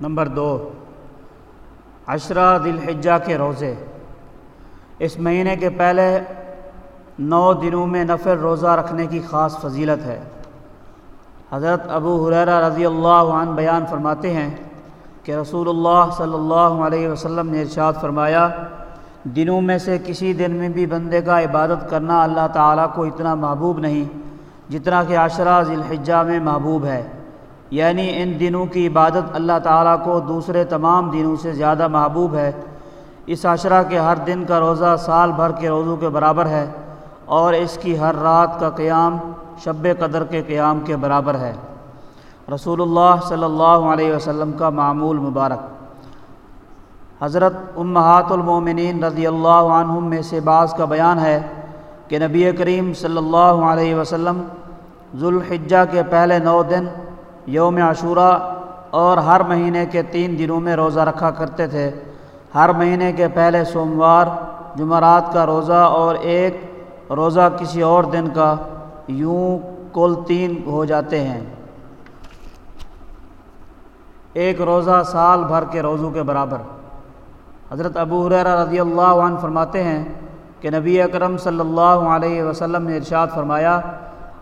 Number دو، عشرہ ذی کے روزے۔ اس مہینے کے پہلے نو دنوں میں نفر روزہ رکھنے کی خاص فضیلت ہے۔ حضرت ابو حریرہ رضی اللہ عنہ بیان فرماتے ہیں کہ رسول اللہ صلی اللہ علیہ وسلم نے ارشاد فرمایا، دنوں میں سے کسی دن میں بھی بندے کا عبادت کرنا اللہ تعالیٰ کو اتنا محبوب نہیں جتنا کہ عشرہ ذی الحجہ میں محبوب ہے۔ یعنی ان دنوں کی عبادت اللہ تعالیٰ کو دوسرے تمام دنوں سے زیادہ محبوب ہے۔ اس عشرہ کے ہر دن کا روزہ سال بھر کے روزوں کے برابر ہے اور اس کی ہر رات کا قیام شب قدر کے قیام کے برابر ہے۔ رسول اللہ صلی اللہ علیہ وسلم کا معمول مبارک۔ حضرت امہات المومنین رضی اللہ عنہم میں سے بعض کا بیان ہے کہ نبی کریم صلی اللہ علیہ وسلم ذوالحجہ کے پہلے نو دن یوم عاشورہ اور ہر مہینے کے تین دنوں میں روزہ رکھا کرتے تھے۔ ہر مہینے کے پہلے سوموار، جمعرات کا روزہ اور ایک روزہ کسی اور دن کا یوں کل تین ہو جاتے ہیں۔ ایک روزہ سال بھر کے روزوں کے برابر۔ حضرت ابو حریرہ رضی اللہ عنہ فرماتے ہیں کہ نبی اکرم صلی اللہ علیہ وسلم نے ارشاد فرمایا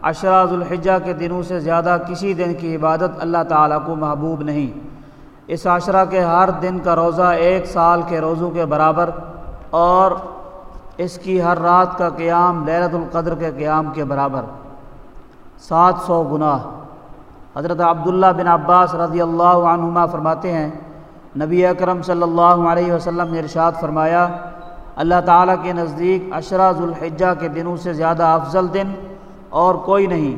عشرہ ذوالحجہ کے دنوں سے زیادہ کسی دن کی عبادت اللہ تعالیٰ کو محبوب نہیں۔ اس عشرہ کے ہر دن کا روزہ ایک سال کے روزوں کے برابر اور اس کی ہر رات کا قیام لیلت القدر کے قیام کے برابر۔ سات سو گناہ۔ حضرت عبداللہ بن عباس رضی اللہ عنہما فرماتے ہیں، نبی اکرم صلی اللہ علیہ وسلم نے ارشاد فرمایا، اللہ تعالیٰ کے نزدیک عشرہ ذوالحجہ کے دنوں سے زیادہ افضل دن اور کوئی نہیں،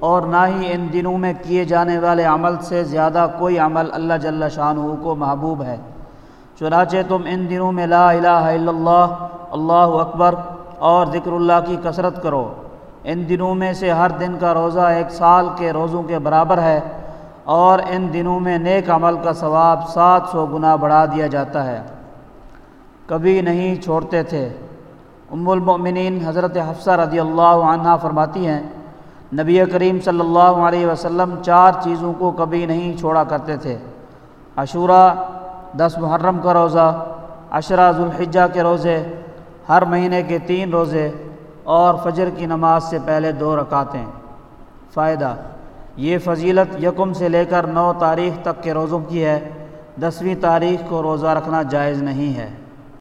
اور نہ ہی ان دنوں میں کیے جانے والے عمل سے زیادہ کوئی عمل اللہ جل شاہ کو محبوب ہے۔ چنانچہ تم ان دنوں میں لا الہ الا اللہ اللہ اکبر، اور ذکر اللہ کی کثرت کرو۔ ان دنوں میں سے ہر دن کا روزہ ایک سال کے روزوں کے برابر ہے، اور ان دنوں میں نیک عمل کا ثواب سات سو گنا بڑھا دیا جاتا ہے۔ کبھی نہیں چھوڑتے تھے۔ ام المؤمنین حضرت حفصہ رضی اللہ عنہ فرماتی ہیں، نبی کریم صلی اللہ علیہ وسلم چار چیزوں کو کبھی نہیں چھوڑا کرتے تھے۔ عشورہ، دس محرم کا روزہ، عشرہ ذوالحجہ کے روزے، ہر مہینے کے تین روزے اور فجر کی نماز سے پہلے دو رکعتیں۔ فائدہ، یہ فضیلت یکم سے لے کر نو تاریخ تک کے روزوں کی ہے، دسویں تاریخ کو روزہ رکھنا جائز نہیں ہے۔